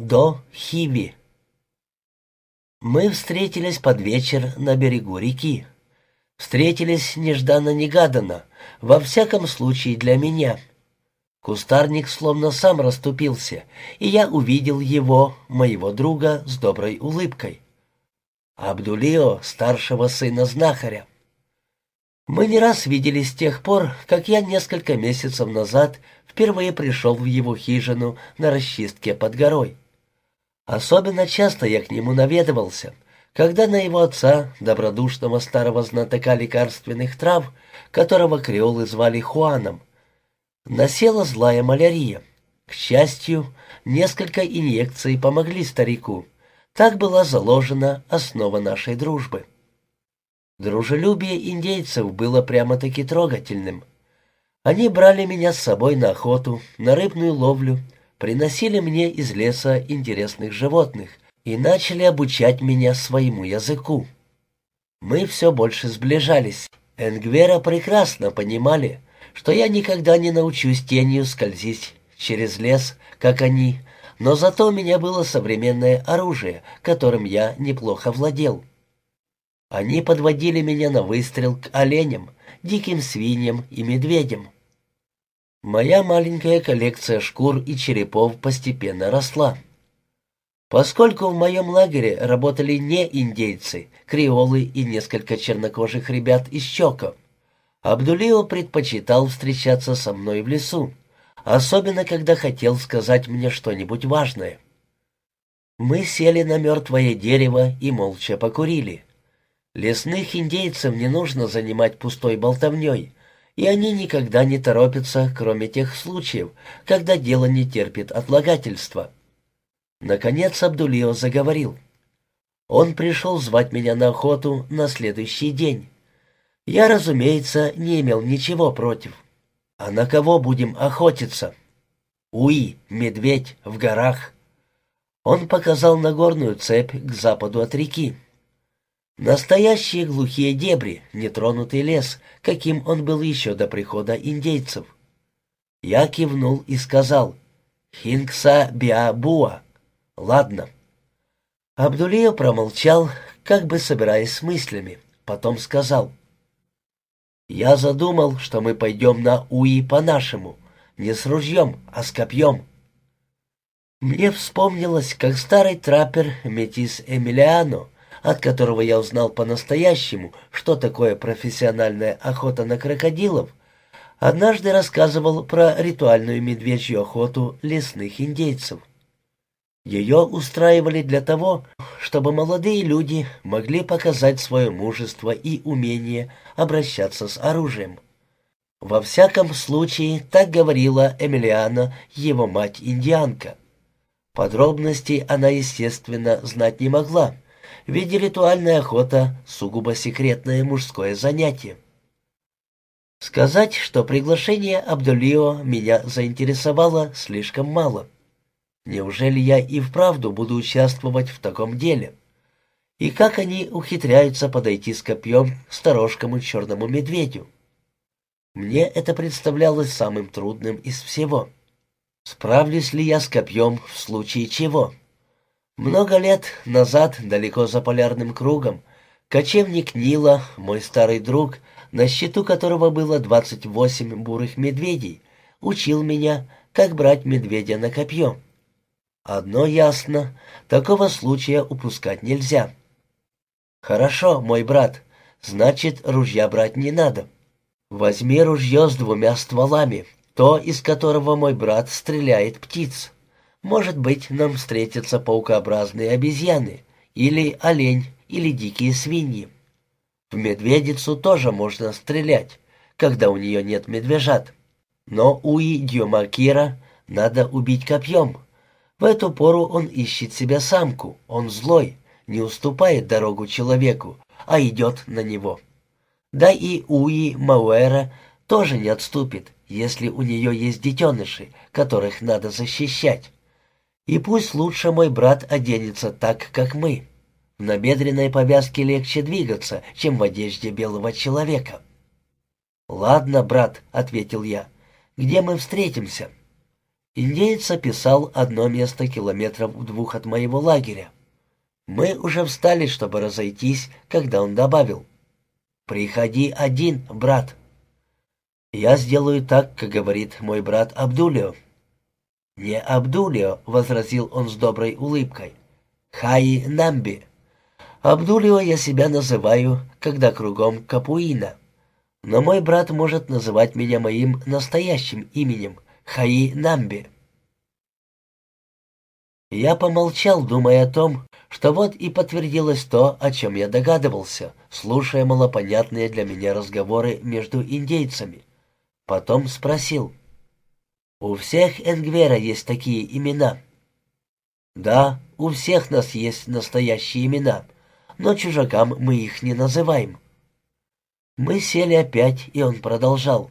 До Хиви. Мы встретились под вечер на берегу реки. Встретились нежданно-негаданно, во всяком случае для меня. Кустарник словно сам расступился, и я увидел его, моего друга, с доброй улыбкой. Абдулио, старшего сына знахаря. Мы не раз виделись с тех пор, как я несколько месяцев назад впервые пришел в его хижину на расчистке под горой. Особенно часто я к нему наведывался, когда на его отца, добродушного старого знатока лекарственных трав, которого креолы звали Хуаном, насела злая малярия. К счастью, несколько инъекций помогли старику. Так была заложена основа нашей дружбы. Дружелюбие индейцев было прямо-таки трогательным. Они брали меня с собой на охоту, на рыбную ловлю, приносили мне из леса интересных животных и начали обучать меня своему языку. Мы все больше сближались. Энгвера прекрасно понимали, что я никогда не научусь тенью скользить через лес, как они, но зато у меня было современное оружие, которым я неплохо владел. Они подводили меня на выстрел к оленям, диким свиньям и медведям. Моя маленькая коллекция шкур и черепов постепенно росла. Поскольку в моем лагере работали не индейцы, креолы и несколько чернокожих ребят из Чока, Абдулио предпочитал встречаться со мной в лесу, особенно когда хотел сказать мне что-нибудь важное. Мы сели на мертвое дерево и молча покурили. Лесных индейцев не нужно занимать пустой болтовней, и они никогда не торопятся, кроме тех случаев, когда дело не терпит отлагательства. Наконец Абдулио заговорил. Он пришел звать меня на охоту на следующий день. Я, разумеется, не имел ничего против. А на кого будем охотиться? Уи, медведь, в горах. Он показал на горную цепь к западу от реки. Настоящие глухие дебри, нетронутый лес, каким он был еще до прихода индейцев. Я кивнул и сказал «Хинкса биабуа». «Ладно». Абдулия промолчал, как бы собираясь с мыслями. Потом сказал «Я задумал, что мы пойдем на Уи по-нашему, не с ружьем, а с копьем». Мне вспомнилось, как старый траппер Метис Эмилиано — от которого я узнал по-настоящему, что такое профессиональная охота на крокодилов, однажды рассказывал про ритуальную медвежью охоту лесных индейцев. Ее устраивали для того, чтобы молодые люди могли показать свое мужество и умение обращаться с оружием. Во всяком случае, так говорила Эмилиана, его мать-индианка. Подробностей она, естественно, знать не могла, ведь ритуальная охота — сугубо секретное мужское занятие. Сказать, что приглашение Абдулио меня заинтересовало слишком мало. Неужели я и вправду буду участвовать в таком деле? И как они ухитряются подойти с копьем к сторожкому черному медведю? Мне это представлялось самым трудным из всего. Справлюсь ли я с копьем в случае чего? Много лет назад, далеко за полярным кругом, кочевник Нила, мой старый друг, на счету которого было 28 бурых медведей, учил меня, как брать медведя на копье. Одно ясно, такого случая упускать нельзя. «Хорошо, мой брат, значит, ружья брать не надо. Возьми ружье с двумя стволами, то, из которого мой брат стреляет птиц». Может быть, нам встретятся паукообразные обезьяны, или олень, или дикие свиньи. В медведицу тоже можно стрелять, когда у нее нет медвежат. Но у Идиомакира надо убить копьем. В эту пору он ищет себе самку, он злой, не уступает дорогу человеку, а идет на него. Да и Уи Мауэра тоже не отступит, если у нее есть детеныши, которых надо защищать. И пусть лучше мой брат оденется так, как мы. В набедренной повязке легче двигаться, чем в одежде белого человека. «Ладно, брат», — ответил я, — «где мы встретимся?» Индеец описал одно место километров в двух от моего лагеря. Мы уже встали, чтобы разойтись, когда он добавил. «Приходи один, брат». «Я сделаю так, как говорит мой брат Абдулио». «Не Абдулио», — возразил он с доброй улыбкой. «Хаи Намби». Абдулио я себя называю, когда кругом Капуина. Но мой брат может называть меня моим настоящим именем — Хаи Намби. Я помолчал, думая о том, что вот и подтвердилось то, о чем я догадывался, слушая малопонятные для меня разговоры между индейцами. Потом спросил. «У всех Энгвера есть такие имена?» «Да, у всех нас есть настоящие имена, но чужакам мы их не называем». Мы сели опять, и он продолжал.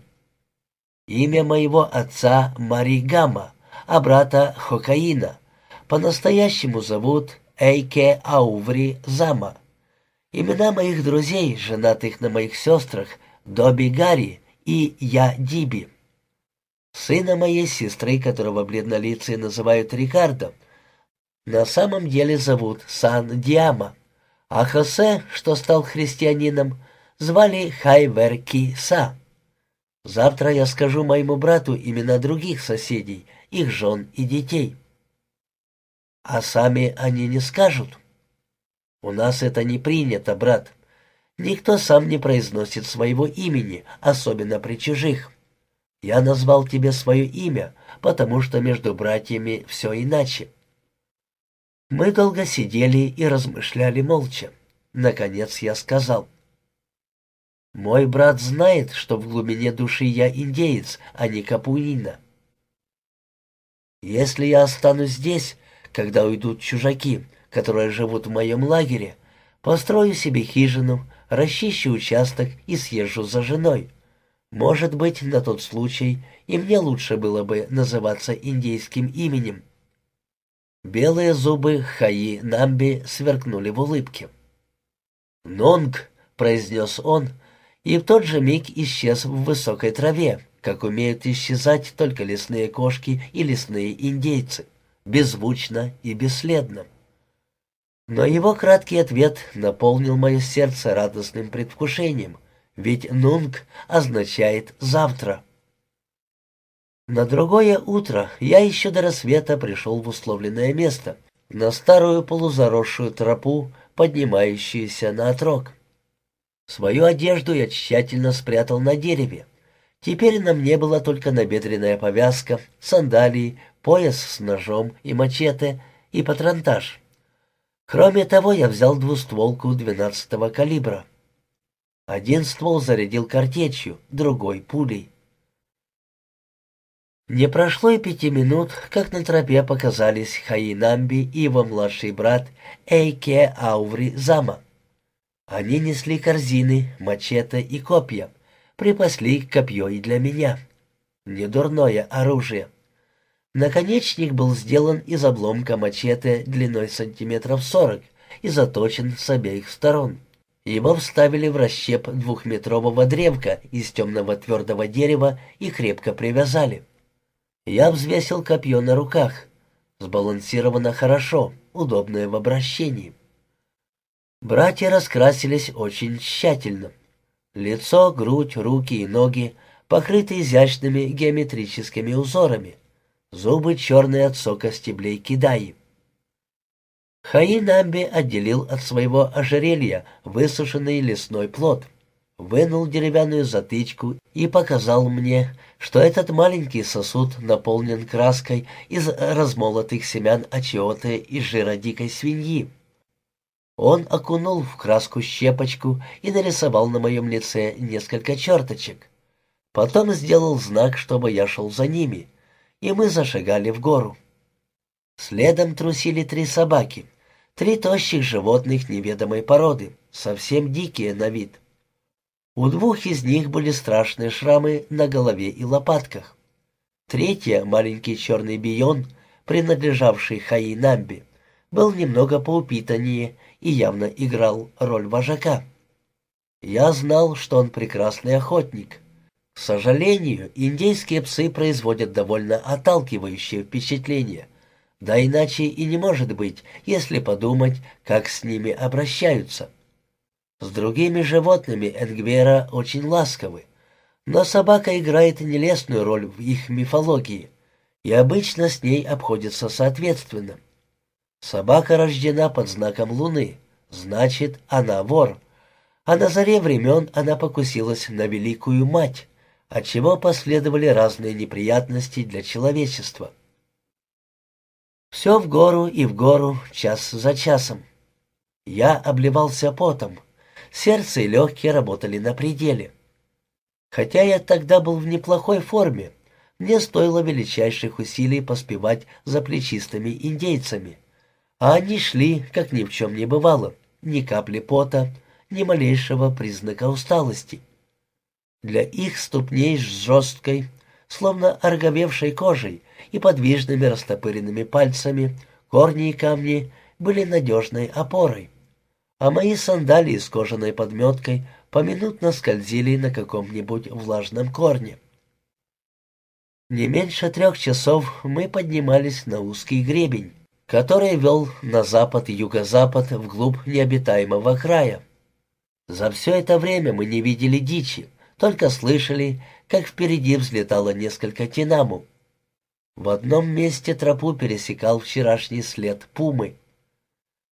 «Имя моего отца Маригама, а брата Хокаина. По-настоящему зовут Эйке Ауври Зама. Имена моих друзей, женатых на моих сестрах, Доби Гарри и Я Диби. Сына моей сестры, которого бледнолицые называют Рикардо, на самом деле зовут Сан Диама, а Хосе, что стал христианином, звали Хайверки Са. Завтра я скажу моему брату имена других соседей, их жен и детей. А сами они не скажут. У нас это не принято, брат. Никто сам не произносит своего имени, особенно при чужих. Я назвал тебе свое имя, потому что между братьями все иначе. Мы долго сидели и размышляли молча. Наконец я сказал. «Мой брат знает, что в глубине души я индеец, а не капуина. Если я останусь здесь, когда уйдут чужаки, которые живут в моем лагере, построю себе хижину, расчищу участок и съезжу за женой. Может быть, на тот случай и мне лучше было бы называться индейским именем. Белые зубы Хаи Намби сверкнули в улыбке. «Нонг!» — произнес он, и в тот же миг исчез в высокой траве, как умеют исчезать только лесные кошки и лесные индейцы, беззвучно и бесследно. Но его краткий ответ наполнил мое сердце радостным предвкушением, ведь «нунг» означает «завтра». На другое утро я еще до рассвета пришел в условленное место, на старую полузаросшую тропу, поднимающуюся на отрог. Свою одежду я тщательно спрятал на дереве. Теперь на мне была только набедренная повязка, сандалии, пояс с ножом и мачете и патронтаж. Кроме того, я взял двустволку 12-го калибра. Один ствол зарядил картечью, другой — пулей. Не прошло и пяти минут, как на тропе показались Хаинамби и его младший брат Эйке Ауври Зама. Они несли корзины, мачете и копья, припасли копье и для меня. Недурное оружие. Наконечник был сделан из обломка мачете длиной сантиметров сорок и заточен с обеих сторон. Его вставили в расщеп двухметрового древка из темного твердого дерева и крепко привязали. Я взвесил копье на руках. Сбалансировано хорошо, удобное в обращении. Братья раскрасились очень тщательно. Лицо, грудь, руки и ноги покрыты изящными геометрическими узорами. Зубы черные от сока стеблей кидаи. Хаинамби отделил от своего ожерелья высушенный лесной плод, вынул деревянную затычку и показал мне, что этот маленький сосуд наполнен краской из размолотых семян очиоты и жира дикой свиньи. Он окунул в краску щепочку и нарисовал на моем лице несколько черточек. Потом сделал знак, чтобы я шел за ними — и мы зашагали в гору. Следом трусили три собаки, три тощих животных неведомой породы, совсем дикие на вид. У двух из них были страшные шрамы на голове и лопатках. Третья, маленький черный бион, принадлежавший Хаи Намби, был немного поупитаннее и явно играл роль вожака. Я знал, что он прекрасный охотник — К сожалению, индейские псы производят довольно отталкивающее впечатление. Да иначе и не может быть, если подумать, как с ними обращаются. С другими животными Энгвера очень ласковы, но собака играет нелестную роль в их мифологии, и обычно с ней обходится соответственно. Собака рождена под знаком Луны, значит, она вор, а на заре времен она покусилась на Великую Мать, от чего последовали разные неприятности для человечества. Все в гору и в гору, час за часом. Я обливался потом. Сердце и легкие работали на пределе. Хотя я тогда был в неплохой форме, мне стоило величайших усилий поспевать за плечистыми индейцами. А они шли, как ни в чем не бывало, ни капли пота, ни малейшего признака усталости. Для их ступней с жесткой, словно орговевшей кожей и подвижными растопыренными пальцами, корни и камни были надежной опорой. А мои сандалии с кожаной подметкой поминутно скользили на каком-нибудь влажном корне. Не меньше трех часов мы поднимались на узкий гребень, который вел на запад и юго-запад вглубь необитаемого края. За все это время мы не видели дичи, только слышали, как впереди взлетало несколько тинаму. В одном месте тропу пересекал вчерашний след пумы.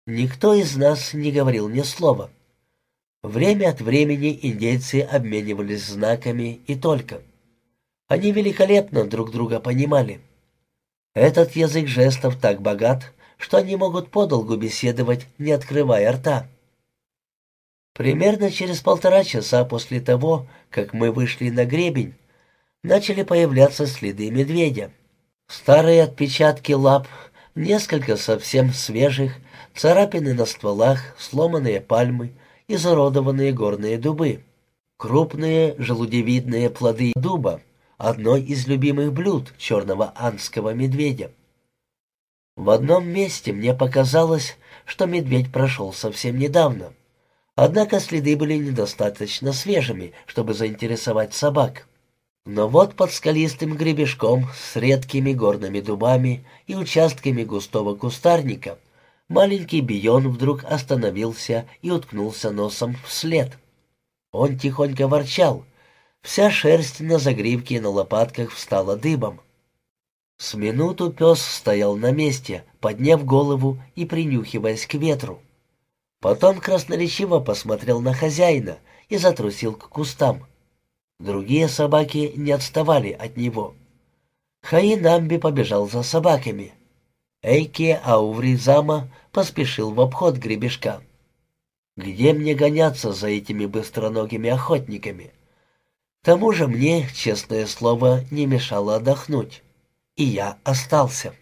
Никто из нас не говорил ни слова. Время от времени индейцы обменивались знаками и только. Они великолепно друг друга понимали. Этот язык жестов так богат, что они могут подолгу беседовать, не открывая рта. Примерно через полтора часа после того, как мы вышли на гребень, начали появляться следы медведя. Старые отпечатки лап, несколько совсем свежих, царапины на стволах, сломанные пальмы, изуродованные горные дубы. Крупные желудевидные плоды дуба — одно из любимых блюд черного анского медведя. В одном месте мне показалось, что медведь прошел совсем недавно — Однако следы были недостаточно свежими, чтобы заинтересовать собак. Но вот под скалистым гребешком с редкими горными дубами и участками густого кустарника маленький бион вдруг остановился и уткнулся носом в след. Он тихонько ворчал. Вся шерсть на загривке и на лопатках встала дыбом. С минуту пес стоял на месте, подняв голову и принюхиваясь к ветру. Потом красноречиво посмотрел на хозяина и затрусил к кустам. Другие собаки не отставали от него. Хаинамби побежал за собаками. Эйке Аувризама поспешил в обход гребешка. Где мне гоняться за этими быстроногими охотниками? К тому же мне, честное слово, не мешало отдохнуть. И я остался.